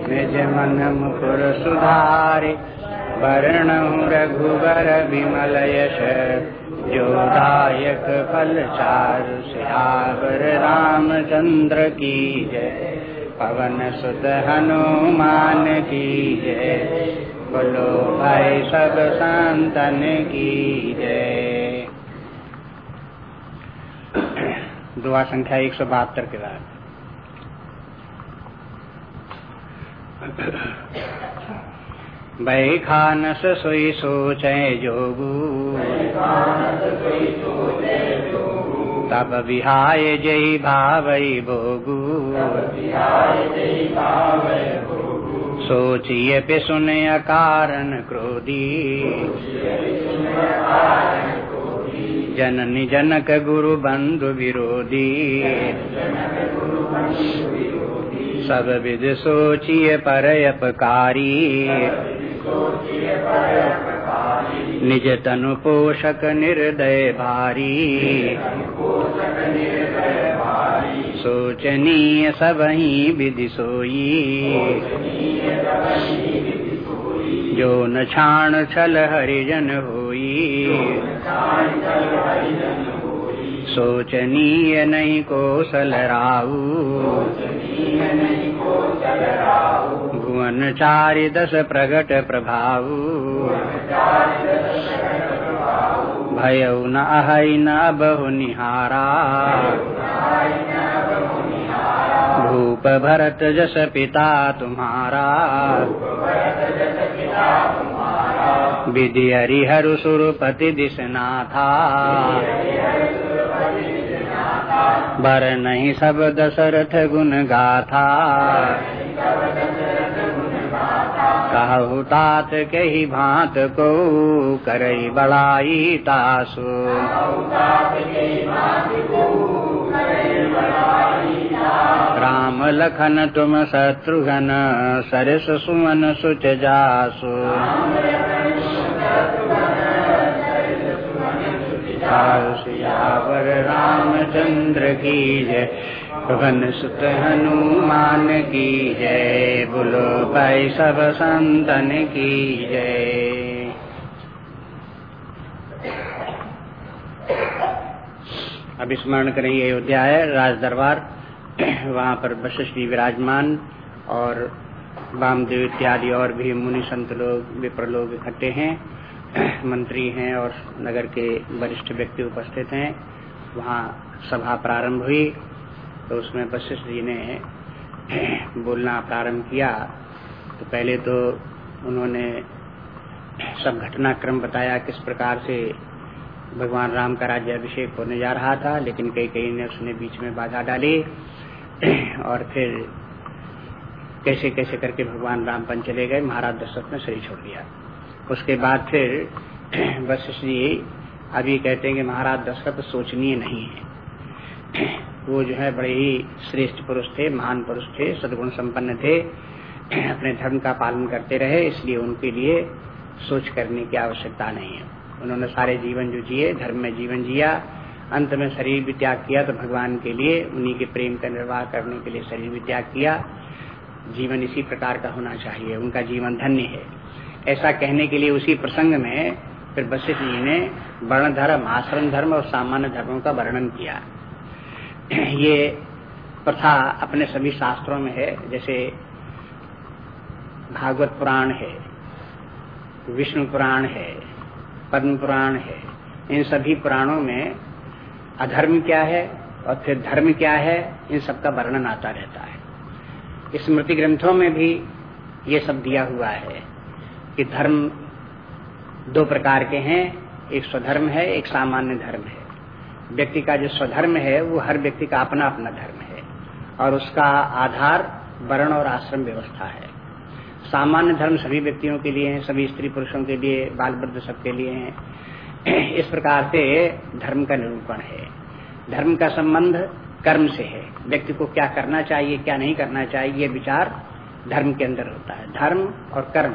निज मन मुकुर सुधारे वर्ण रघुबर विमल यश जोदायक फल चारु सियावर रामचंद्र की जय। पवन सुत हनुमान की जय। बोलो भाई सब संतन की जय। दुआ संख्या एक सौ बहत्तर के बाद। बैखानस सोई सोचे जोगू तब विहाय जय भावई भोगू। सोचिए पे सुने अकारण क्रोधी। जननी जनक गुरु बंधु विरोधी। सब विद सोचिए पर अपकारी निज तनु पोषक निर्दय भारी। सोचनीय सब ही विधि सोई। जो न छाण छल हरिजन होई। सोचनीय नहीं कोसल राऊ भुवन चारि दस प्रगट प्रभाव। भय न अहै न बहु निहारा। भूप भरत जस पिता तुम्हारा। विधि हरिहरु सुरपति दिशना था बर नहीं सब दशरथ गुण गाथा। कहु तात के ही भांत को करई बड़ाई तासु। राम लखन तुम शत्रुघ्न, सरस सुमन सुच जासु। सियावर रामचंद्र की जय। पवन सुत हनुमान की जय। बोलो भाई सब संतन की जय। अब स्मरण करेंगे अयोध्या है राज दरबार वहाँ पर वशिष्ठ जी विराजमान और वामदेव इत्यादि और भी मुनि संत लोग, विप्र लोग इकट्ठे हैं। मंत्री हैं और नगर के वरिष्ठ व्यक्ति उपस्थित हैं। वहाँ सभा प्रारंभ हुई तो उसमें वशिष्ठ जी ने बोलना प्रारंभ किया। तो पहले तो उन्होंने सब घटनाक्रम बताया, किस प्रकार से भगवान राम का राज्य अभिषेक होने जा रहा था, लेकिन कई कई ने उसने बीच में बाधा डाली और फिर कैसे कैसे करके भगवान राम रामपन चले गए। महाराज दशरथ ने शरीर छोड़ दिया। उसके बाद फिर वशिष्ठ जी अभी कहते हैं कि महाराज दशरथ सोचनीय नहीं है। वो जो है बड़े ही श्रेष्ठ पुरुष थे, महान पुरुष थे, सदगुण संपन्न थे, अपने धर्म का पालन करते रहे, इसलिए उनके लिए सोच करने की आवश्यकता नहीं है। उन्होंने सारे जीवन जो जिए, धर्म में जीवन जिया, अंत में शरीर भी त्याग किया तो भगवान के लिए, उन्हीं के प्रेम का निर्वाह करने के लिए शरीर भी त्याग किया। जीवन इसी प्रकार का होना चाहिए, उनका जीवन धन्य है। ऐसा कहने के लिए उसी प्रसंग में फिर वशिष्ठ जी ने वर्ण धर्म, आश्रम धर्म और सामान्य धर्मों का वर्णन किया। ये प्रथा अपने सभी शास्त्रों में है, जैसे भागवत पुराण है, विष्णु पुराण है, पद्म पुराण है, इन सभी पुराणों में अधर्म क्या है और फिर धर्म क्या है, इन सब का वर्णन आता रहता है। स्मृति ग्रंथों में भी ये सब दिया हुआ है। कि धर्म दो प्रकार के हैं, एक स्वधर्म है, एक सामान्य धर्म है। व्यक्ति का जो स्वधर्म है, वो हर व्यक्ति का अपना अपना धर्म है और उसका आधार वर्ण और आश्रम व्यवस्था है। सामान्य धर्म सभी व्यक्तियों के लिए है, सभी स्त्री पुरुषों के लिए, बाल वृद्ध सबके लिए है। इस प्रकार से धर्म का निरूपण है। धर्म का संबंध कर्म से है। व्यक्ति को क्या करना चाहिए, क्या नहीं करना चाहिए, ये विचार धर्म के अंदर होता है। धर्म और कर्म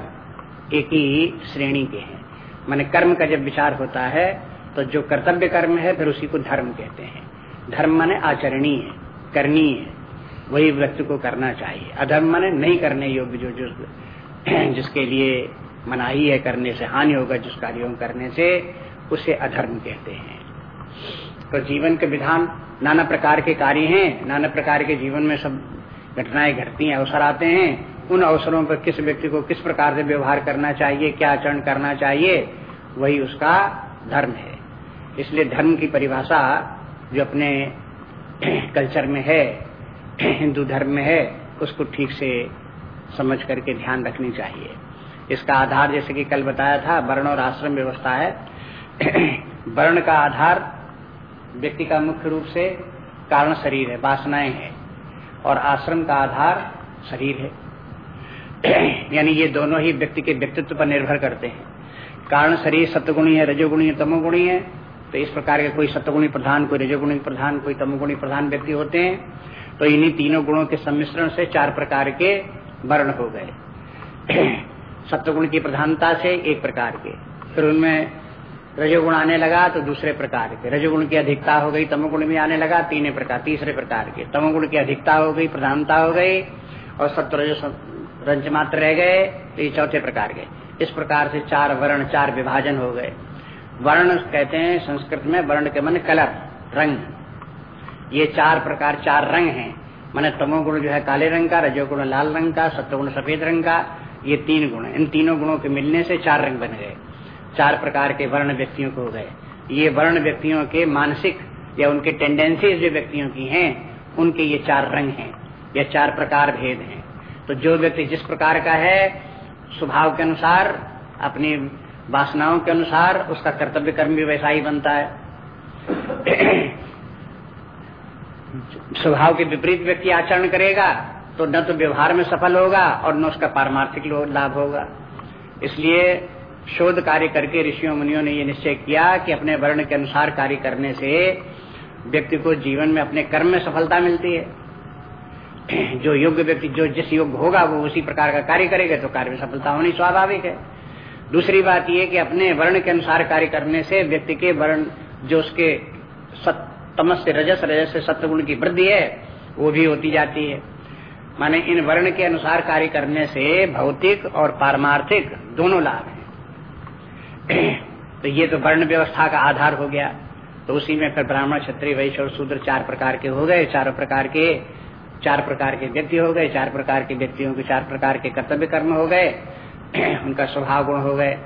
एक ही श्रेणी के हैं। माने कर्म का जब विचार होता है तो जो कर्तव्य कर्म है, फिर उसी को धर्म कहते हैं। धर्म माने आचरणीय करनीय वही व्यक्ति को करना चाहिए। अधर्म माने नहीं करने योग्य जो जो जिसके लिए मनाही है करने से, हानि होगा जिस कार्यों करने से, उसे अधर्म कहते हैं। तो जीवन के विधान नाना प्रकार के कार्य हैं। नाना प्रकार के जीवन में सब घटनाएँ घटती हैं, अवसर आते हैं। उन अवसरों पर किस व्यक्ति को किस प्रकार से व्यवहार करना चाहिए, क्या आचरण करना चाहिए, वही उसका धर्म है। इसलिए धर्म की परिभाषा जो अपने कल्चर में है, हिंदू धर्म में है, उसको ठीक से समझ करके ध्यान रखनी चाहिए। इसका आधार, जैसे कि कल बताया था, वर्ण और आश्रम व्यवस्था है। वर्ण का आधार व्यक्ति का मुख्य रूप से कारण शरीर है, वासनाएँ हैं। और आश्रम का आधार शरीर है। यानी ये दोनों ही व्यक्ति के व्यक्तित्व पर निर्भर करते हैं। कारण शरीर सत्गुणी है, रजोगुणी है तमोगुणी है। तो इस प्रकार के कोई सत्गुणी प्रधान, कोई रजोगुणी प्रधान, कोई तमोगुणी प्रधान व्यक्ति होते हैं। तो इन्हीं तीनों गुणों के सम्मिश्रण से चार प्रकार के वर्ण हो गए। सत्वगुण की प्रधानता से एक प्रकार के। फिर उनमें रजोगुण आने लगा तो दूसरे प्रकार के। रजोगुण की अधिकता हो गई, तमोगुण में आने लगा, तीन प्रकार, तीसरे प्रकार के। तमोगुण की अधिकता हो गई, प्रधानता हो गई, और सत्व रंज मात्र रह गए तो ये चौथे प्रकार के। इस प्रकार से चार वर्ण, चार विभाजन हो गए। वर्ण कहते हैं, संस्कृत में वर्ण के मन कलर, रंग। ये चार प्रकार, चार रंग हैं। मैंने तमोगुण जो है काले रंग का, रजोगुण लाल रंग का, सत्वगुण सफ़ेद रंग का, ये तीन गुण। इन तीनों गुणों के मिलने से चार रंग बन गए। चार प्रकार के वर्ण व्यक्तियों को हो गए। ये वर्ण व्यक्तियों के मानसिक या उनके टेंडेंसीज जो व्यक्तियों की हैं, उनके ये चार रंग हैं। या चार प्रकार भेद हैं। तो जो व्यक्ति जिस प्रकार का है, स्वभाव के अनुसार, अपनी वासनाओं के अनुसार, उसका कर्तव्य कर्म भी वैसा ही बनता है। स्वभाव के विपरीत व्यक्ति आचरण करेगा तो न तो व्यवहार में सफल होगा और न उसका पारमार्थिक लाभ होगा। इसलिए शोध कार्य करके ऋषियों, मुनियों ने ये निश्चय किया कि अपने वर्ण के अनुसार कार्य करने से व्यक्ति को जीवन में अपने कर्म में सफलता मिलती है। जो योग्य व्यक्ति, जो जिस योग्य होगा, वो उसी प्रकार का कार्य करेगा तो कार्य में सफलता होनी स्वाभाविक है। दूसरी बात यह कि अपने वर्ण के अनुसार कार्य करने से व्यक्ति के वर्ण, जो उसके तमस से रजस रजस से सत्य की वृद्धि है, वो भी होती जाती है। माने इन वर्ण के अनुसार कार्य करने से भौतिक और पारमार्थिक दोनों लाभ हैं। तो ये तो वर्ण व्यवस्था का आधार हो गया। तो उसी में फिर ब्राह्मण क्षत्रिय, वैश्य और शूद्र चार प्रकार के हो गए। चारों प्रकार के चार प्रकार के व्यक्ति हो गए, चार प्रकार के व्यक्तियों के चार प्रकार के कर्तव्य कर्म हो गए, उनका स्वभाव गुण हो गए।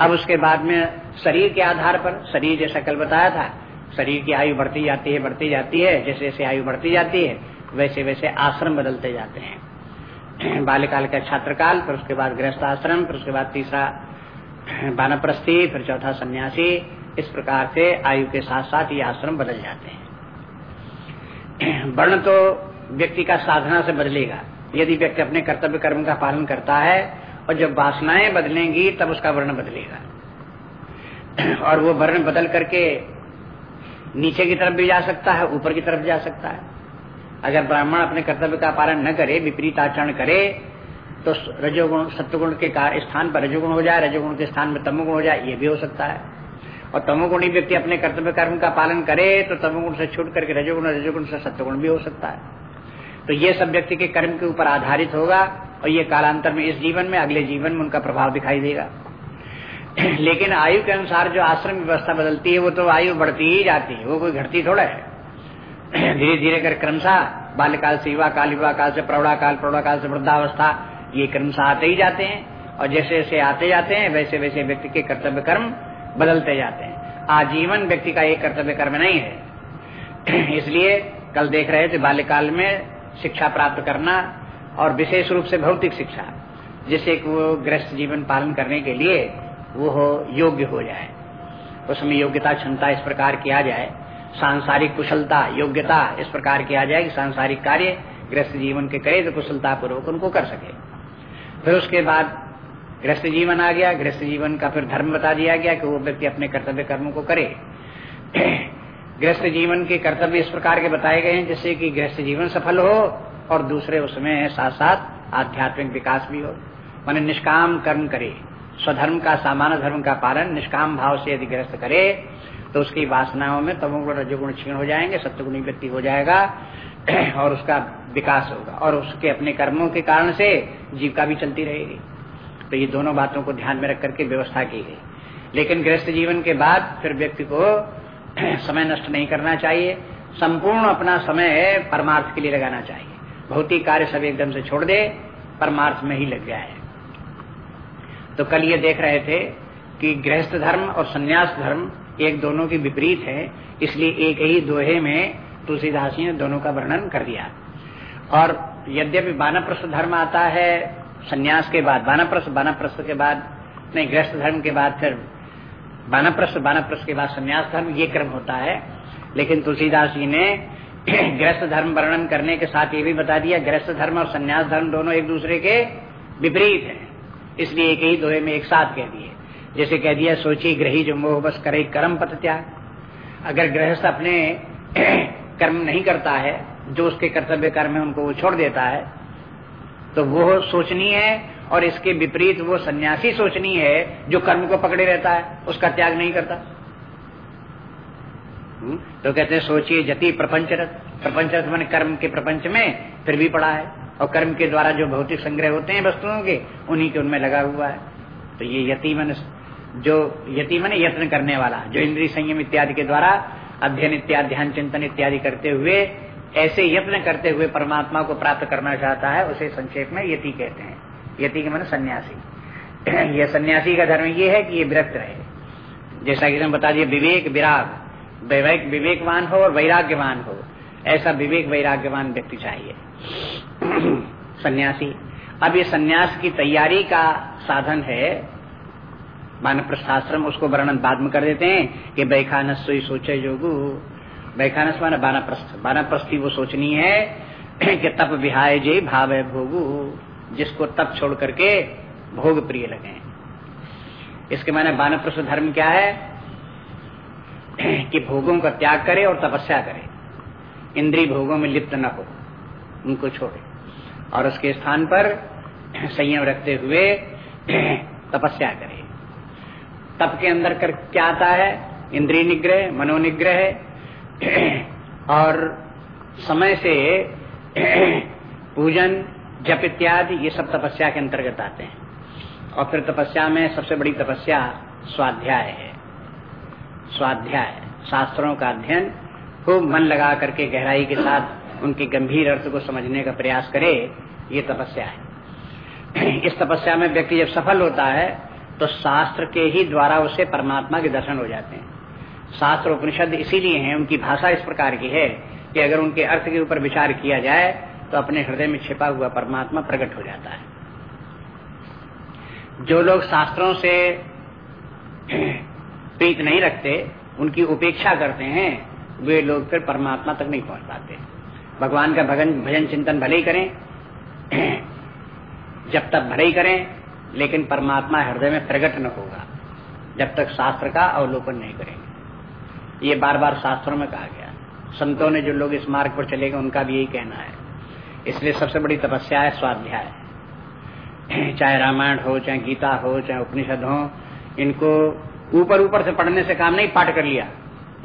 अब उसके बाद में शरीर के आधार पर, शरीर जैसा कल बताया था, शरीर की आयु बढ़ती जाती है, बढ़ती जाती है, जैसे जैसे आयु बढ़ती जाती है, वैसे वैसे आश्रम बदलते जाते हैं। बाल्यकाल का छात्रकाल, फिर उसके बाद गृहस्थ आश्रम, फिर उसके बाद तीसरा बानप्रस्थी फिर चौथा सन्यासी, इस प्रकार से आयु के साथ साथ ये आश्रम बदल जाते हैं। वर्ण तो व्यक्ति का साधना से बदलेगा। यदि व्यक्ति अपने कर्तव्य कर्म का पालन करता है और जब वासनाएँ बदलेंगी, तब उसका वर्ण बदलेगा। और वो वर्ण बदल करके नीचे की तरफ़ भी जा सकता है, ऊपर की तरफ़ जा सकता है। अगर ब्राह्मण अपने कर्तव्य का पालन न करे, विपरीत आचरण करे तो रजोगुण, सत्वगुण के स्थान पर रजोगुण हो जाए, रजोगुण के स्थान में तमोगुण हो जाए, ये भी हो सकता है। और तमोगुणी व्यक्ति अपने कर्तव्य कर्म का पालन करे तो तमोगुण से छूट करके रजोगुण रजोगुण से सत्वगुण भी हो सकता है। तो ये सब व्यक्ति के कर्म के ऊपर आधारित होगा और ये कालांतर में इस जीवन में, अगले जीवन में उनका प्रभाव दिखाई देगा। लेकिन आयु के अनुसार जो आश्रम व्यवस्था बदलती है, वो तो आयु बढ़ती ही जाती है, वो कोई घटती थोड़ा है। धीरे धीरे कर क्रमशः बाल्यकाल से युवा काल युवा काल से प्रौढ़ा काल प्रौढ़ा काल से वृद्धावस्था, ये क्रमशः आते ही जाते हैं। और जैसे जैसे आते जाते हैं, वैसे वैसे व्यक्ति के कर्तव्य कर्म बदलते जाते हैं। आजीवन व्यक्ति का एक कर्तव्य कर्म नहीं है। इसलिए कल देख रहे थे बाल्यकाल में शिक्षा प्राप्त करना और विशेष रूप से भौतिक शिक्षा जिससे कि वो ग्रस्त जीवन पालन करने के लिए वो हो, योग्य हो जाए। उसमें योग्यता, क्षमता इस प्रकार किया जाए, सांसारिक कुशलता, योग्यता इस प्रकार किया जाए कि सांसारिक कार्य ग्रस्त जीवन के करे तो कुशलता पूर्वक उनको कर सके। फिर उसके बाद ग्रस्त जीवन आ गया। ग्रस्त जीवन का फिर धर्म बता दिया गया कि वो व्यक्ति अपने कर्तव्य कर्मों को करे। गृहस्थ जीवन के कर्तव्य इस प्रकार के बताए गए हैं, जिससे कि गृहस्थ जीवन सफल हो और दूसरे उसमें साथ साथ आध्यात्मिक विकास भी हो। मान निष्काम कर्म करे, स्वधर्म का, सामान्य धर्म का पालन निष्काम भाव से यदि ग्रस्त करे तो उसकी वासनाओं में तमोगुण, रजोगुण क्षीण हो जाएँगे सत्यगुणी व्यक्ति हो जाएगा और उसका विकास होगा और उसके अपने कर्मों के कारण से जीविका भी चलती रहेगी। तो ये दोनों बातों को ध्यान में रख करके व्यवस्था की गई। लेकिन गृहस्थ जीवन के बाद फिर व्यक्ति को समय नष्ट नहीं करना चाहिए। संपूर्ण अपना समय परमार्थ के लिए लगाना चाहिए। भौतिक कार्य सब एकदम से छोड़ दे, परमार्थ में ही लग जाए। तो कल ये देख रहे थे कि गृहस्थ धर्म और संन्यास धर्म एक दोनों की विपरीत है, इसलिए एक ही दोहे में तुलसीदास ने दोनों का वर्णन कर दिया। और यद्यपि बानप्रस्थ धर्म आता है, संन्यास के बाद बानप्रस्थ बानप्रस्थ के बाद, नहीं, गृहस्थ धर्म के बाद फिर बानप्रस्थ बानप्रस्थ के बाद संन्यास धर्म, ये क्रम होता है। लेकिन तुलसीदास जी ने गृहस्थ धर्म वर्णन करने के साथ ये भी बता दिया गृहस्थ धर्म और संन्यास धर्म दोनों एक दूसरे के विपरीत हैं। इसलिए एक ही दोहे में एक साथ कह दिए। जैसे कह दिया, सोची ग्रही जो मोह बस करे कर्म पथ त्याग। अगर गृहस्थ अपने कर्म नहीं करता है, जो उसके कर्तव्य कर्म है, उनको वो छोड़ देता है तो वो सोचनी है और इसके विपरीत वो सन्यासी सोचनी है जो कर्म को पकड़े रहता है, उसका त्याग नहीं करता। हम्म? तो कहते हैं, सोचिए जति प्रपंचरत प्रपंचरत मैंने कर्म के प्रपंच में फिर भी पड़ा है। और कर्म के द्वारा जो भौतिक संग्रह होते हैं वस्तुओं के, उन्हीं के उनमें लगा हुआ है। तो ये यति मन, जो यति मन यत्न करने वाला, जो इंद्रिय संयम इत्यादि के द्वारा अध्ययन इत्यादि, ध्यान चिंतन इत्यादि करते हुए, ऐसे यत्न करते हुए परमात्मा को प्राप्त करना चाहता है, उसे संक्षेप में यति कहते हैं। यति के मन सन्यासी। यह सन्यासी का धर्म ये है कि ये विरक्त रहे। जैसा कि बता दिए विवेक, विराग। विवेक, विवेकवान हो और वैराग्यवान हो। ऐसा विवेक, वैराग्यवान व्यक्ति चाहिए। सन्यासी। अब ये सन्यास की तैयारी का साधन है। मानव प्रस्थाश्रम उसको वर्णन बाद में कर देते हैं कि बैखानस सोई सोचे जोगु। बैखानस माना बानाप्रस्थ। बानाप्रस्थी वो सोचनी है कि तप विहाय जे भाव है भोगु। जिसको तप छोड़ करके भोग प्रिय लगे इसके माने बानप्रस्थ धर्म क्या है? कि भोगों का त्याग करे और तपस्या करे। इंद्रिय भोगों में लिप्त न हो, उनको छोड़े। और उसके स्थान पर संयम रखते हुए तपस्या करे। तप के अंदर कर क्या आता है? इंद्रिय निग्रह, मनोनिग्रह। और समय से पूजन जप इत्यादि, ये सब तपस्या के अंतर्गत आते हैं। और फिर तपस्या में सबसे बड़ी तपस्या स्वाध्याय है। स्वाध्याय, शास्त्रों का अध्ययन, खूब मन लगा करके गहराई के साथ उनके गंभीर अर्थ को समझने का प्रयास करे, ये तपस्या है। इस तपस्या में व्यक्ति जब सफल होता है तो शास्त्र के ही द्वारा उसे परमात्मा के दर्शन हो जाते हैं। शास्त्र उपनिषद इसीलिए हैं, उनकी भाषा इस प्रकार की है कि अगर उनके अर्थ के ऊपर विचार किया जाए तो अपने हृदय में छिपा हुआ परमात्मा प्रकट हो जाता है। जो लोग शास्त्रों से प्रीत नहीं रखते, उनकी उपेक्षा करते हैं, वे लोग फिर परमात्मा तक नहीं पहुँच पाते। भगवान का भजन भजन चिंतन भले ही करें, जब तक भले ही करें, लेकिन परमात्मा हृदय में प्रकट न होगा, जब तक शास्त्र का अवलोकन नहीं करेंगे। ये बार बार शास्त्रों में कहा गया संतों ने जो लोग इस मार्ग पर चलेगा उनका भी यही कहना है। इसलिए सबसे बड़ी तपस्या है स्वाध्याय। चाहे रामायण हो, चाहे गीता हो, चाहे उपनिषद हो, इनको ऊपर ऊपर से पढ़ने से काम नहीं, पाठ कर लिया।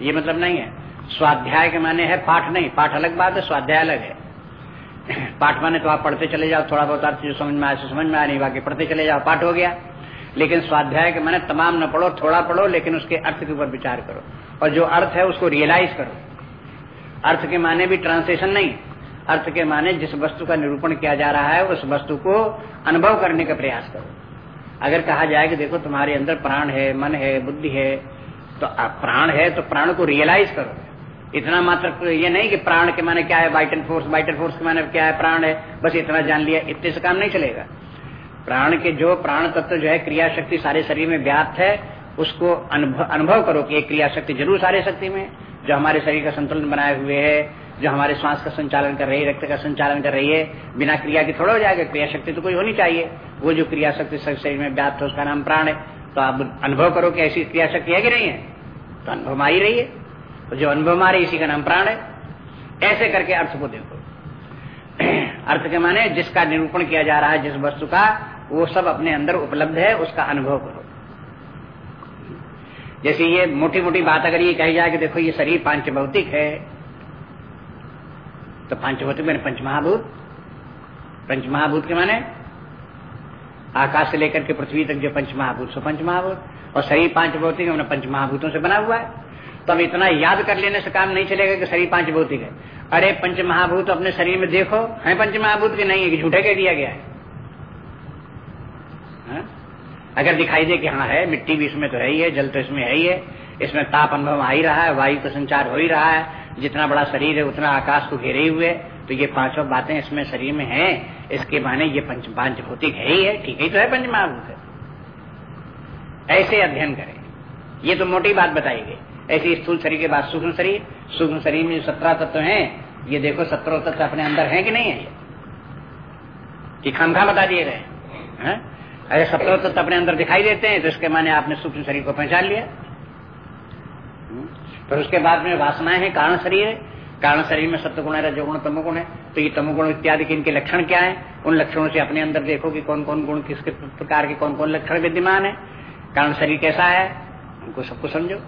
ये मतलब नहीं है। स्वाध्याय के माने है पाठ नहीं, पाठ अलग बात है, स्वाध्याय अलग है। पाठ माने तो आप पढ़ते चले जाओ, थोड़ा बहुत अर्थ जो समझ में आए समझ में आया, नहीं, बाकी पढ़ते चले जाओ, पाठ हो गया। लेकिन स्वाध्याय के माने तमाम न पढ़ो, थोड़ा पढ़ो, लेकिन उसके अर्थ के ऊपर विचार करो। और जो अर्थ है उसको रियलाइज़ करो। अर्थ के माने भी ट्रांसलेशन नहीं। अर्थ के माने जिस वस्तु का निरूपण किया जा रहा है, उस वस्तु को अनुभव करने का प्रयास करो। अगर कहा जाए कि देखो तुम्हारे अंदर प्राण है, मन है, बुद्धि है तो प्राण है तो प्राण को रियलाइज़ करो। इतना मात्र ये नहीं कि प्राण के माने क्या है वाइटल फोर्स वाइटल फोर्स के माने क्या है, प्राण है, बस इतना जान लिया, इतने से काम नहीं चलेगा। प्राण के जो प्राण तत्व जो है क्रिया शक्ति सारे शरीर में व्याप्त है, उसको अनुभव करो कि एक क्रिया शक्ति ज़रूर सारे शक्ति में जो हमारे शरीर का संतुलन बनाए हुए है जो हमारे श्वास का संचालन कर रही है, रक्त का संचालन कर रही है, बिना क्रिया के थोड़ा हो जाएगा क्रिया शक्ति तो कोई होनी चाहिए। वो जो क्रिया शक्ति शरीर में व्याप्त है, उसका नाम प्राण है। तो आप अनुभव करो कि ऐसी क्रिया शक्ति है कि नहीं है। तो अनुभव आ ही रही है। तो जो अनुभव मारे इसी का नाम प्राण है। ऐसे करके अर्थ को देखो। अर्थ के माने जिसका निरूपण किया जा रहा है, जिस वस्तु का, वो सब अपने अंदर उपलब्ध है, उसका अनुभव करो। जैसे ये मोटी मोटी बात अगर ये कही जाए कि देखो, ये शरीर पाँच भौतिक है तो पाँच भौतिक मैंने पंचमहाभूत। पंचमहाभूत के माने? आकाश से लेकर के पृथ्वी तक जो पंचमहाभूत, सो पंचमहाभूत। और शरीर पाँच भौतिक है पंच महाभूतों से बना हुआ है। तो हम इतना याद कर लेने से काम नहीं चलेगा कि शरीर पाँच भौतिक है। अरे पंच महाभूत अपने शरीर में देखो, है पंच महाभूत की नहीं? है कि झूठे कह दिया गया है। हा? अगर दिखाई दे कि हाँ है, मिट्टी भी इसमें तो है ही है, जल तो इसमें है ही है। इसमें ताप अनुभव आ ही रहा है, वायु का संचार हो ही रहा है। जितना बड़ा शरीर है, उतना आकाश को घेरे हुए तो ये पाँचों बातें इसमें शरीर में हैं। इसके माने ये पंच पाँच भौतिक है ही है। ठीक ही तो है पंच महाभूत है। ऐसे अध्ययन करें। ये तो मोटी बात बताई गई ऐसे स्थूल शरीर के बाद सूक्ष्म शरीर। सूक्ष्म शरीर में सत्रह तत्व हैं, ये देखो सत्रह तत्व अपने अंदर है कि नहीं है? कि खाम खा बता दिए गए अरे सत्रह तत्व अपने अंदर दिखाई देते हैं तो इसके माने आपने सूक्ष्म शरीर को पहचान लिया। फिर उसके बाद में वासनाएँ हैं, कारण शरीर है। कारण शरीर में सत्य गुण है, रजोगुण, तमोगुण है। तो ये तमोगुण इत्यादि के इनके लक्षण क्या है? उन लक्षणों से अपने अंदर देखो कि कौन कौन गुण किस प्रकार के कौन कौन लक्षण विद्यमान है। कारण शरीर कैसा है? उनको सबको समझो।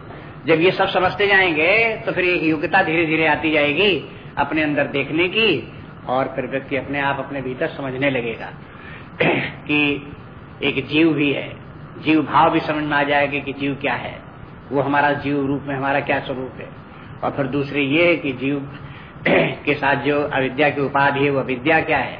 जब ये सब समझते जाएँगे तो फिर एक योग्यता धीरे धीरे आती जाएगी अपने अंदर देखने की, और फिर व्यक्ति अपने आप अपने भीतर समझने लगेगा कि एक जीव भी है। जीव भाव भी समझ में आ जाएगा कि जीव क्या है। वो हमारा जीव रूप में, हमारा क्या स्वरूप है? और फिर दूसरी ये है कि जीव के साथ जो अविद्या की उपाधि है, वो अविद्या क्या है?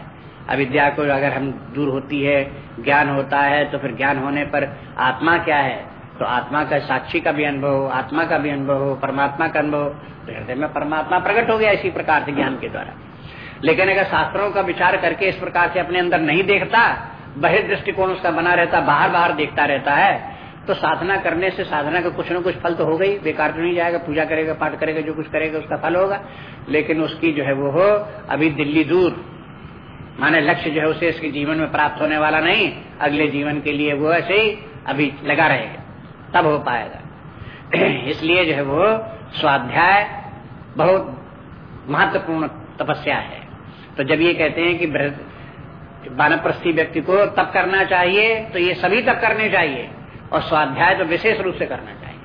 अविद्या को अगर हम दूर होती है, ज्ञान होता है तो फिर ज्ञान होने पर आत्मा क्या है? तो आत्मा का साक्षी का भी अनुभव हो आत्मा का भी अनुभव हो परमात्मा का अनुभव तो हृदय में परमात्मा प्रकट हो गया इसी प्रकार से ज्ञान के द्वारा। लेकिन अगर शास्त्रों का विचार करके इस प्रकार से अपने अंदर नहीं देखता, बहिर्दृष्टिकोण उसका बना रहता बाहर बाहर देखता रहता है तो साधना करने से साधना का कुछ न कुछ फल तो हो। गई बेकार तो नहीं जाएगा, पूजा करेगा, पाठ करेगा, जो कुछ करेगा, उसका फल होगा। लेकिन उसकी जो है वो हो, अभी दिल्ली दूर। माने लक्ष्य जो है उसे इसके जीवन में प्राप्त होने वाला नहीं, अगले जीवन के लिए वो ऐसे ही अभी लगा रहेगा। तब हो पाएगा। इसलिए जो है वो स्वाध्याय बहुत महत्वपूर्ण तपस्या है। तो जब ये कहते हैं कि बानप्रस्थी व्यक्ति को तप करना चाहिए तो ये सभी तप करने चाहिए। और स्वाध्याय तो विशेष रूप से करना चाहिए।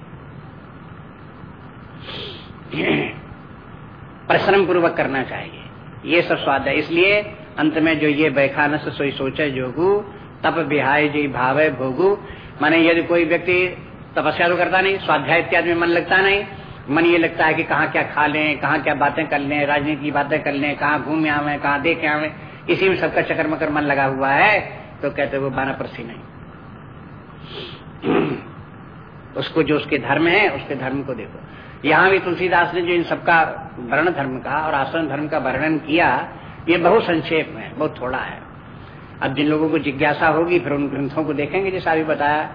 परिश्रम पूर्वक करना चाहिए। ये सब स्वाध्याय। इसलिए अंत में जो ये बैखानस सोई सोचे जोगु, तप बिहाय जी भावे भोगु। माने यदि कोई व्यक्ति तपस्या तो करता नहीं, स्वाध्याय इत्यादि में मन लगता नहीं, मन ये लगता है कि कहाँ क्या खा लें, कहाँ क्या बातें कर लें, राजनीति की बातें कर लें, कहाँ घूमे आवे, कहाँ देखे आवे, इसी में सबका चक्कर मकर मन लगा हुआ है तो कहते वो बाना प्रसी नहीं। उसको जो उसके धर्म है, उसके धर्म को देखो। यहाँ भी तुलसीदास ने जो इन सबका वर्ण धर्म का और आश्रम धर्म का वर्णन किया, ये बहुत संक्षेप में, बहुत थोड़ा है। अब जिन लोगों को जिज्ञासा होगी, फिर उन ग्रंथों को देखेंगे, जैसा अभी बताया।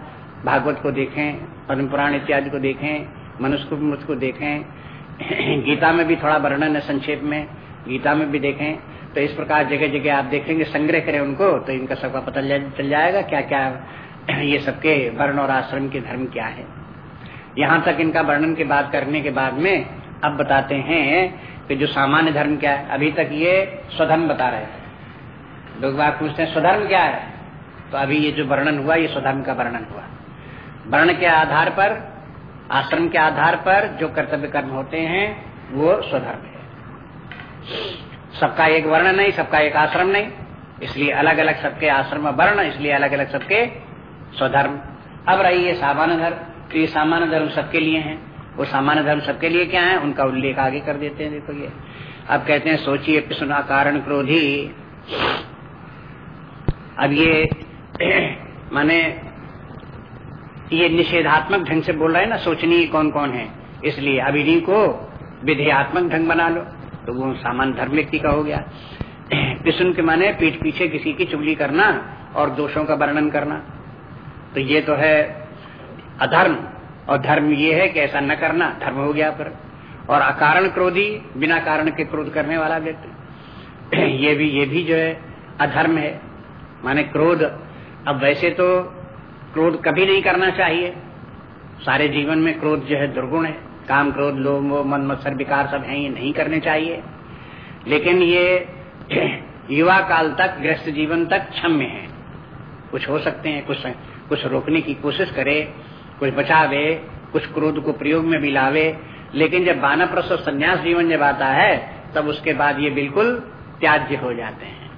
भागवत को देखें पद्म पुराण इत्यादि को देखें मनुष्य को देखें। गीता में भी थोड़ा वर्णन है संक्षेप में, गीता में भी देखें। तो इस प्रकार जगह जगह आप देखेंगे, संग्रह करें उनको तो इनका सबका पता चल जाएगा क्या क्या ये सबके वर्ण और आश्रम के धर्म क्या है? यहाँ तक इनका वर्णन के बाद, करने के बाद में अब बताते हैं कि जो सामान्य धर्म क्या है। अभी तक ये स्वधर्म बता रहे थे लोग बात पूछते हैं, स्वधर्म क्या है? तो अभी ये जो वर्णन हुआ, ये स्वधर्म का वर्णन हुआ। वर्ण के आधार पर, आश्रम के आधार पर जो कर्तव्य कर्म होते हैं, वो स्वधर्म है। सबका एक वर्ण नहीं, सबका एक आश्रम नहीं। इसलिए अलग अलग सबके आश्रम वर्ण, इसलिए अलग अलग सबके स्वधर्म। अब रही है सामान्य धर्म। तो ये सामान्य धर्म सबके लिए है। वो सामान्य धर्म सबके लिए क्या है? उनका उल्लेख आगे कर देते हैं। देखो ये। अब कहते हैं, सोचिए पिछुना कारण क्रोधी। अब ये माने ये निषेधात्मक ढंग से बोल रहे हैं ना सोचनी कौन कौन है? इसलिए अभिनी को विधेयात्मक ढंग बना लो। तो वो सामान्य धर्म व्यक्ति का हो गया। पिसुन के माने पीठ पीछे किसी की चुगली करना और दोषों का वर्णन करना। तो ये तो है अधर्म, और धर्म ये है कि ऐसा न करना, धर्म हो गया पर। और अकारण क्रोधी, बिना कारण के क्रोध करने वाला व्यक्ति। ये भी ये भी जो है, अधर्म है। माने क्रोध, अब वैसे तो क्रोध कभी नहीं करना चाहिए। सारे जीवन में क्रोध जो है दुर्गुण है। काम क्रोध, लोभ मन, मत्सर, विकार सब है, ये नहीं करने चाहिए। लेकिन ये युवा काल तक गृहस्थ जीवन तक क्षम्य है। कुछ हो सकते हैं, कुछ कुछ रोकने की कोशिश करे, कुछ बचावे, कुछ क्रोध को प्रयोग में भी लावे, लेकिन जब बानप्रस्थ संन्यास जीवन जब आता है, तब उसके बाद ये बिल्कुल त्याज्य हो जाते हैं।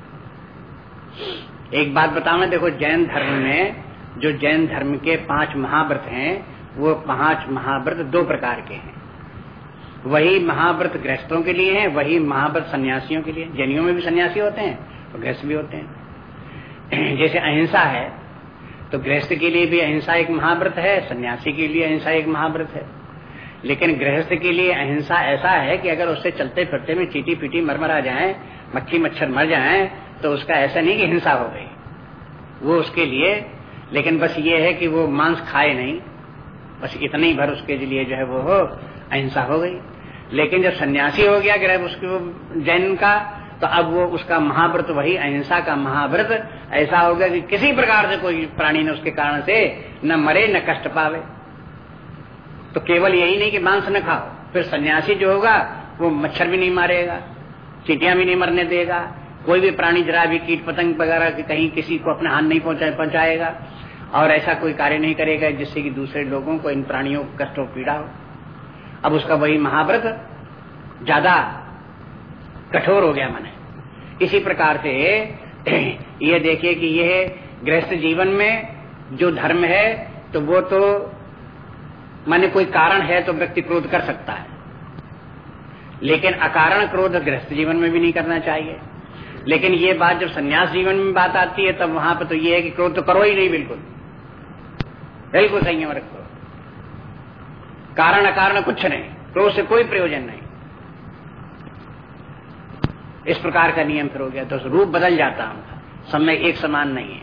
एक बात बताओ देखो, जैन धर्म में, जो जैन धर्म के पाँच महाव्रत हैं, वो पाँच महाव्रत दो प्रकार के हैं। वही महाव्रत गृहस्थों के लिए है, वही महाव्रत सन्यासियों के लिए जैनियों में भी सन्यासी होते हैं, और गृहस्थ भी होते हैं। जैसे अहिंसा है तो गृहस्थ के लिए भी अहिंसा एक महाव्रत है, सन्यासी के लिए अहिंसा एक महाव्रत है। लेकिन गृहस्थ के लिए अहिंसा ऐसा है कि अगर उससे चलते फिरते में चीटी पीटी मरमर जाए, मक्खी मच्छर मर जाए तो उसका ऐसा नहीं कि हिंसा हो गई। वो उसके लिए, लेकिन बस ये है कि वो मांस खाए नहीं, बस इतने ही भर उसके लिए जो है वो हो अहिंसा हो गई। लेकिन जब सन्यासी हो गया ग्रह उसके जैन का तो अब वो उसका महाव्रत, वही अहिंसा का महाव्रत ऐसा हो गया कि किसी प्रकार से कोई प्राणी ने उसके कारण से न मरे, न कष्ट पावे। तो केवल यही नहीं कि मांस न खाओ, फिर सन्यासी जो होगा, वो मच्छर भी नहीं मारेगा, चीटियाँ भी नहीं मरने देगा, कोई भी प्राणी जरा भी कीट पतंग वगैरह कहीं किसी को अपने हाथ नहीं पहुंचाएगा, और ऐसा कोई कार्य नहीं करेगा जिससे कि दूसरे लोगों को इन प्राणियों को कष्ट हो पीड़ा हो। अब उसका वही महाव्रत ज़्यादा कठोर हो गया मन इसी प्रकार से ये देखिए कि यह गृहस्थ जीवन में जो धर्म है तो वो तो माने कोई कारण है तो व्यक्ति क्रोध कर सकता है। लेकिन अकारण क्रोध गृहस्थ जीवन में भी नहीं करना चाहिए। लेकिन ये बात जब सन्यास जीवन में बात आती है, तब वहाँ पर तो ये है कि क्रोध तो करो ही नहीं बिल्कुल। बिल्कुल संयम रखो। कारण अकारण कुछ नहीं, क्रोध से कोई प्रयोजन नहीं। इस प्रकार का नियम फिर हो गया। तो रूप बदल जाता उनका समय एक समान नहीं है।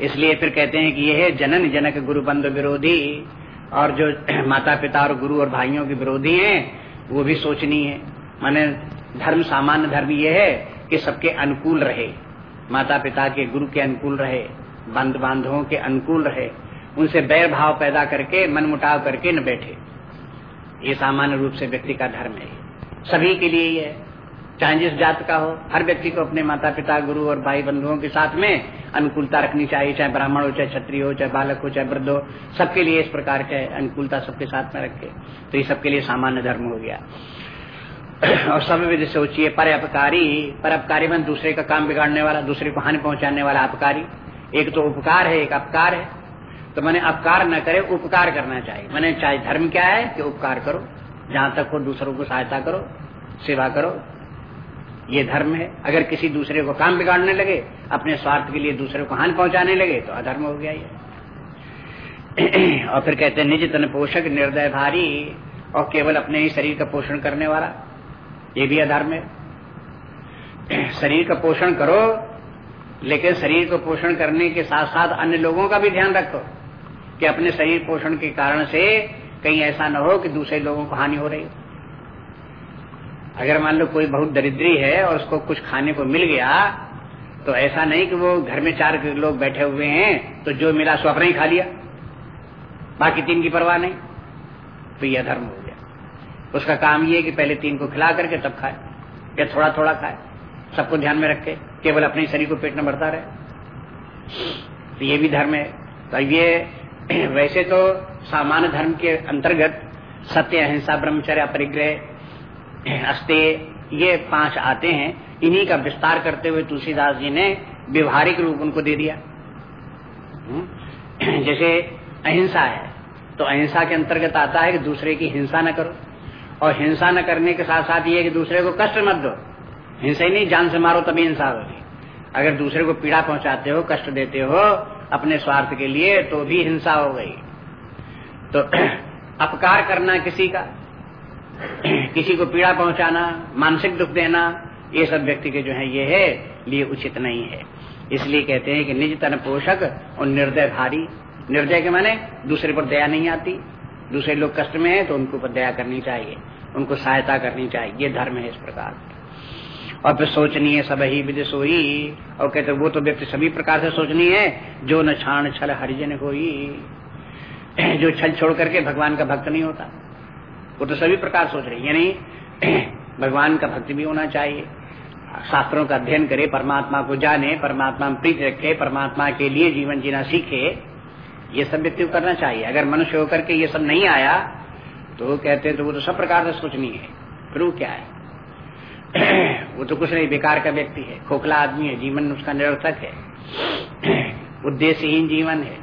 इसलिए फिर कहते हैं कि यह है जनन जनक गुरु बंधु विरोधी। और जो माता पिता और गुरु और भाइयों के विरोधी हैं, वो भी सोचनी है। माने धर्म, सामान्य धर्म ये है कि सबके अनुकूल रहे। माता पिता के गुरु के अनुकूल रहे बंद बांधवों के अनुकूल रहे। उनसे बैर भाव पैदा करके मन मुटाव करके न बैठे। ये सामान्य रूप से व्यक्ति का धर्म है। सभी के लिए ये चाहे जिस जात का हो, हर व्यक्ति को अपने माता पिता गुरु और भाई बंधुओं के साथ में अनुकूलता रखनी चाहिए, चाहे ब्राह्मण हो, चाहे क्षत्रिय हो, चाहे बालक हो, चाहे वृद्ध हो, सबके लिए इस प्रकार के अनुकूलता सबके साथ में रखे। तो ये सबके लिए सामान्य धर्म हो गया। और सब विधि सोचिए पर अपकारी पर अपकारी में दूसरे का काम बिगाड़ने वाला, दूसरे को हानि पहुँचाने वाला अपकारी। एक तो उपकार है, एक अपकार है। तो मैंने अपकार न करे, उपकार करना चाहिए। मैंने चाहे धर्म क्या है कि उपकार करो। जहाँ तक हो, दूसरों को सहायता करो, सेवा करो। ये धर्म है। अगर किसी दूसरे को काम बिगाड़ने लगे, अपने स्वार्थ के लिए दूसरे को हानि पहुँचाने लगे तो अधर्म हो गया ये। और फिर कहते हैं, निज तन पोषक, निर्दय भारी, और केवल अपने ही शरीर का पोषण करने वाला। ये भी अधर्म है। शरीर का पोषण करो, लेकिन शरीर को पोषण करने के साथ साथ अन्य लोगों का भी ध्यान रखो, कि अपने शरीर पोषण के कारण से कहीं ऐसा न हो कि दूसरे लोगों को हानि हो रही अगर मान लो कोई बहुत दरिद्री है और उसको कुछ खाने को मिल गया तो ऐसा नहीं कि वो घर में चार लोग बैठे हुए हैं तो जो मिला सो अपना ही खा लिया। बाकी तीन की परवाह नहीं। तो यह धर्म हो गया। उसका काम ये कि पहले तीन को खिला करके तब खाए, या थोड़ा थोड़ा खाए। सबको ध्यान में रखे, केवल अपने शरीर को पेट न भरता रहे। तो ये भी धर्म है। तो ये वैसे तो सामान्य धर्म के अंतर्गत सत्य, अहिंसा, ब्रह्मचर्य परिग्रह अस्ते ये पाँच आते हैं, इन्हीं का विस्तार करते हुए तुलसीदास जी ने व्यवहारिक रूप उनको दे दिया। हम्म? जैसे अहिंसा है तो अहिंसा के अंतर्गत आता है कि दूसरे की हिंसा न करो, और हिंसा न करने के साथ साथ ये कि दूसरे को कष्ट मत दो। हिंसा ही नहीं, जान से मारो तभी हिंसा होगी। अगर दूसरे को पीड़ा पहुंचाते हो, कष्ट देते हो, अपने स्वार्थ के लिए तो भी हिंसा हो गई। तो अपकार करना किसी का किसी को पीड़ा पहुंचाना, मानसिक दुख देना, ये सब व्यक्ति के जो है, ये है, लिए उचित नहीं है। इसलिए कहते हैं कि निज तन पोषक और निर्दय भारी निर्दय के माने दूसरे पर दया नहीं आती। दूसरे लोग कष्ट में है तो उनको पर दया करनी चाहिए। उनको सहायता करनी चाहिए। ये धर्म है इस प्रकार। और फिर सोचनी है सब ही विधि सोई। और कहते वो तो व्यक्ति सभी प्रकार से सोचनी है, जो न छाण छल हरिजन होई। जो छल छोड़ करके भगवान का भक्त नहीं होता। वो तो सभी प्रकार सोच रही यानी भगवान का भक्ति भी होना चाहिए। शास्त्रों का अध्ययन करे, परमात्मा को जाने, परमात्मा में प्रीत रखे, परमात्मा के लिए जीवन जीना सीखे, ये सब व्यक्ति को करना चाहिए। अगर मनुष्य होकर के ये सब नहीं आया तो कहते हैं तो वो तो सब प्रकार से सोचनी है। फिर वो क्या है? वो तो कुछ नहीं, बेकार का व्यक्ति है। खोखला आदमी है, जीवन उसका निरर्थक है। उद्देश्यहीन जीवन है।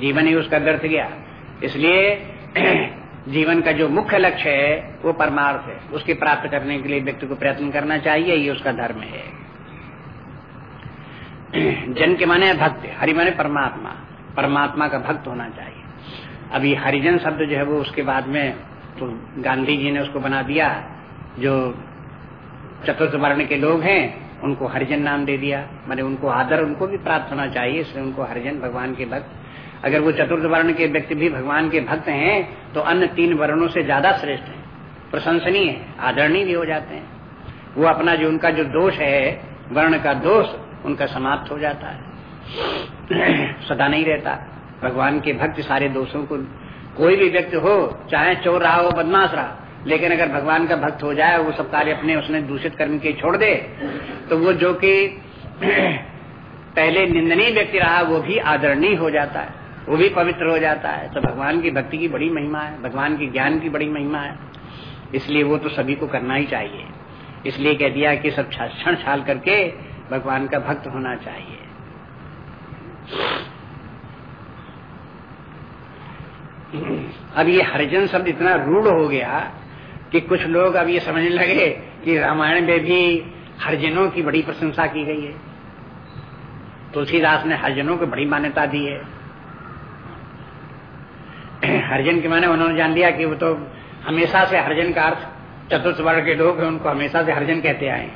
जीवन ही उसका व्यर्थ गया। इसलिए जीवन का जो मुख्य लक्ष्य है, वो परमार्थ है। उसके प्राप्त करने के लिए व्यक्ति को प्रयत्न करना चाहिए, ये उसका धर्म है। जन के माने भक्त, हरि माने परमात्मा। परमात्मा का भक्त होना चाहिए। अभी हरिजन शब्द जो है वो उसके बाद में तो गांधी जी ने उसको बना दिया। जो चतुर्थ वर्ण के लोग हैं, उनको हरिजन नाम दे दिया। मैंने उनको आदर, उनको भी प्राप्त होना चाहिए, इसलिए उनको हरिजन, भगवान के भक्त अगर वो चतुर्थ वर्ण के व्यक्ति भी भगवान के भक्त हैं तो अन्य तीन वर्णों से ज़्यादा श्रेष्ठ है। प्रशंसनीय है आदरणीय भी हो जाते हैं। वो अपना जो उनका जो दोष है, वर्ण का दोष, उनका समाप्त हो जाता है। सदा नहीं रहता। भगवान के भक्त सारे दोषों को, कोई भी व्यक्ति हो, चाहे चोर रहा हो, बदमाश रहा, लेकिन अगर भगवान का भक्त हो जाए, वो सब कार्य अपने उसने दूषित कर्म के छोड़ दे तो वो जो कि पहले निंदनीय व्यक्ति रहा, वो भी आदरणीय हो जाता है। वो भी पवित्र हो जाता है। तो भगवान की भक्ति की बड़ी महिमा है, भगवान की ज्ञान की बड़ी महिमा है। इसलिए वो तो सभी को करना ही चाहिए। इसलिए कह दिया कि सब क्षण छाल करके भगवान का भक्त होना चाहिए। अब ये हरिजन शब्द इतना रूढ़ हो गया कि कुछ लोग अब ये समझने लगे कि रामायण में भी हरिजनों की बड़ी प्रशंसा की गई है। तुलसीदास ने हरिजनों को बड़ी मान्यता दी है। हरिजन के माने उन्होंने जान लिया कि वो तो हमेशा से हरिजन का अर्थ चतुर्थ वर्ण के लोग हैं, उनको हमेशा से हरिजन कहते आए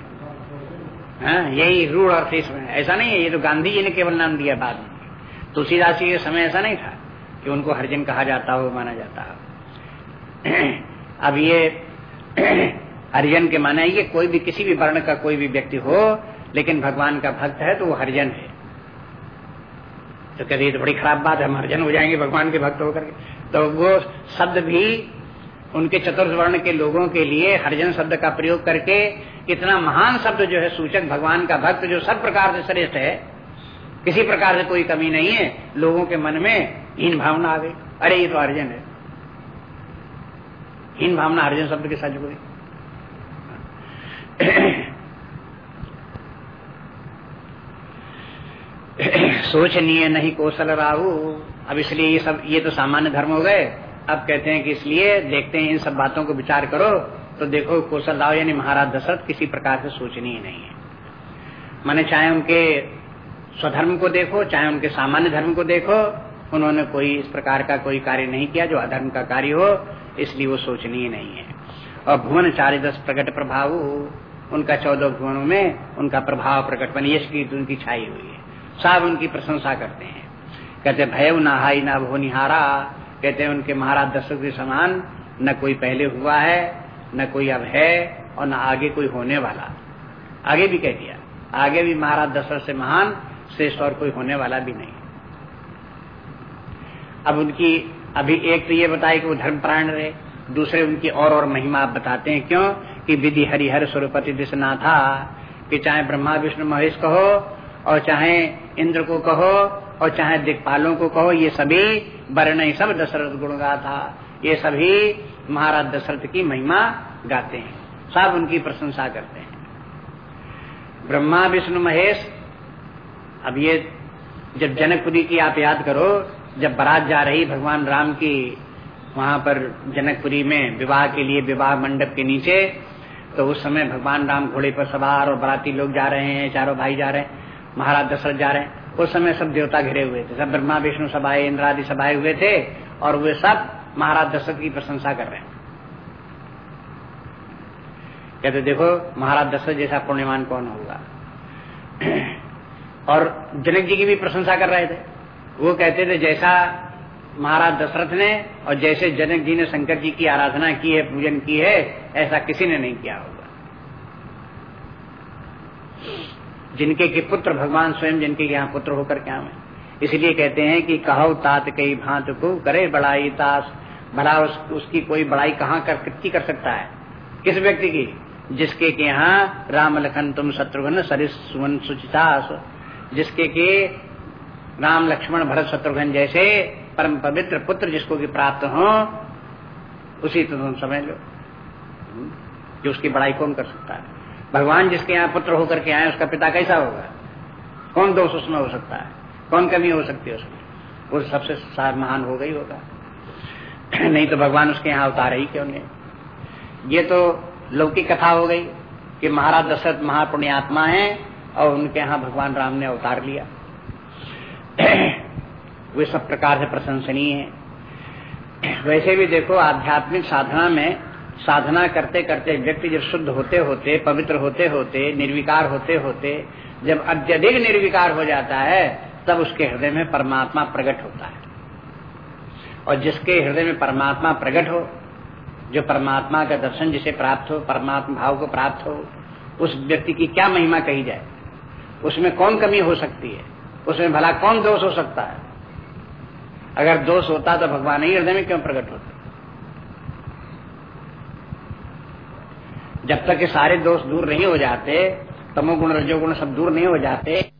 हाँ। यही रूढ़ अर्थ इसमें ऐसा नहीं है, ये तो गांधी जी ने केवल नाम दिया बाद में। तुलसीदास जी के समय ऐसा नहीं था कि उनको हरिजन कहा जाता हो, माना जाता हो। अब ये हरिजन के माने ये कोई भी किसी भी वर्ण का कोई भी व्यक्ति हो, लेकिन भगवान का भक्त है तो वो हरिजन है। तो ये तो बड़ी खराब बात है, हम हरिजन हो जाएँगे भगवान के भक्त होकर तो वो शब्द भी उनके चतुर्थ वर्ण के लोगों के लिए हरिजन शब्द का प्रयोग करके इतना महान शब्द जो है, सूचक भगवान का भक्त जो सब प्रकार से श्रेष्ठ है, किसी प्रकार से कोई कमी नहीं है, लोगों के मन में हीन भावना आ गई। अरे, ये तो हरिजन है। हीन भावना हरिजन शब्द के साथ जुड़। गई सोचनीय नहीं कौशल राहु। अब इसलिए ये सब, ये तो सामान्य धर्म हो गए। अब कहते हैं कि इसलिए देखते हैं इन सब बातों को विचार करो तो देखो कौशल राव यानी महाराज दशरथ किसी प्रकार से सोचनी ही नहीं है। माने चाहे उनके स्वधर्म को देखो, चाहे उनके सामान्य धर्म को देखो, उन्होंने कोई इस प्रकार का कोई कार्य नहीं किया जो अधर्म का कार्य हो, इसलिए वो सोचनीय नहीं है। और भुवन चार दस प्रकट प्रभाव, उनका चौदह भुवनों में उनका प्रभाव प्रकट बनी, यश की, उनकी छाई हुई है। सब उनकी प्रशंसा करते हैं। कहते, भय नहाई ना भो निहारा। कहते उनके महाराज दशरथ के समान, न कोई पहले हुआ है, न कोई अब है, और न आगे कोई होने वाला। आगे भी कह दिया। आगे भी महाराज दशरथ से महान, श्रेष्ठ और कोई होने वाला भी नहीं। अब उनकी, अभी एक तो ये बताए कि वो धर्म प्राण रहे, दूसरे उनकी और और महिमा आप बताते हैं क्यों? कि विधि हरिहर स्वरूपति दिशना था कि चाहे ब्रह्मा, विष्णु, महेश कहो, और चाहे इंद्र को कहो और चाहे दिक्पालों को कहो, ये सभी वर्ण सब दशरथ गुण गा था ये सभी महाराज दशरथ की महिमा गाते हैं। सब उनकी प्रशंसा करते हैं। ब्रह्मा, विष्णु, महेश, अब ये जब जनकपुरी की आप याद करो, जब बारात जा रही, भगवान राम की वहाँ पर जनकपुरी में विवाह के लिए, विवाह मंडप के नीचे तो उस समय भगवान राम घोड़े पर सवार और बराती लोग जा रहे हैं, चारों भाई जा रहे हैं, महाराज दशरथ जा रहे हैं। उस समय सब देवता घिरे हुए थे। सब ब्रह्मा, विष्णु सभाए इंद्र आदि सभाए हुए थे और वे सब महाराज दशरथ की प्रशंसा कर रहे हैं। कहते, देखो, महाराज दशरथ जैसा पुण्यमान कौन होगा? और जनक जी की भी प्रशंसा कर रहे थे। वो कहते थे, जैसा महाराज दशरथ ने और जैसे जनक जी ने शंकर जी की आराधना की है, पूजन की है, ऐसा किसी ने नहीं किया होगा। जिनके के पुत्र भगवान स्वयं जिनके यहाँ पुत्र होकर क्या आवे। इसलिए कहते हैं कि कहो तात कई भांत को करे बड़ाई तास। भला उस, उसकी कोई बड़ाई कहाँ कर कितनी कर सकता है? किस व्यक्ति की? जिसके के यहाँ राम लखन तुम शत्रुघ्न सरिस सुवन सुचितास। जिसके के राम लक्ष्मण भरत शत्रुघ्न जैसे परम पवित्र पुत्र जिसको की प्राप्त हो उसी तो तुम समझ लो। जो उसकी बड़ाई कौन कर सकता है? भगवान जिसके यहाँ पुत्र होकर के आए, उसका पिता कैसा होगा? कौन दोष उसमें हो सकता है? कौन कमी हो सकती है उसमें? वो सबसे महान हो गई होगा। नहीं तो भगवान उसके यहाँ उतारे ही क्यों नहीं? ये तो लौकिक कथा हो गई कि महाराज दशरथ महापुण्यात्मा है और उनके यहाँ भगवान राम ने अवतार लिया। वे सब प्रकार से प्रशंसनीय है। वैसे भी देखो, आध्यात्मिक साधना में साधना करते करते व्यक्ति जब शुद्ध होते होते, पवित्र होते होते, निर्विकार होते होते, जब अत्यधिक निर्विकार हो जाता है, तब उसके हृदय में परमात्मा प्रकट होता है। और जिसके हृदय में परमात्मा प्रकट हो, जो परमात्मा का दर्शन जिसे प्राप्त हो, परमात्मा भाव को प्राप्त हो, उस व्यक्ति की क्या महिमा कही जाए? उसमें कौन कमी हो सकती है? उसमें भला कौन दोष हो सकता है? अगर दोष होता तो भगवान ही हृदय में क्यों प्रकट होते? जब तक ये सारे दोष दूर नहीं हो जाते, तमोगुण, रजोगुण सब दूर नहीं हो जाते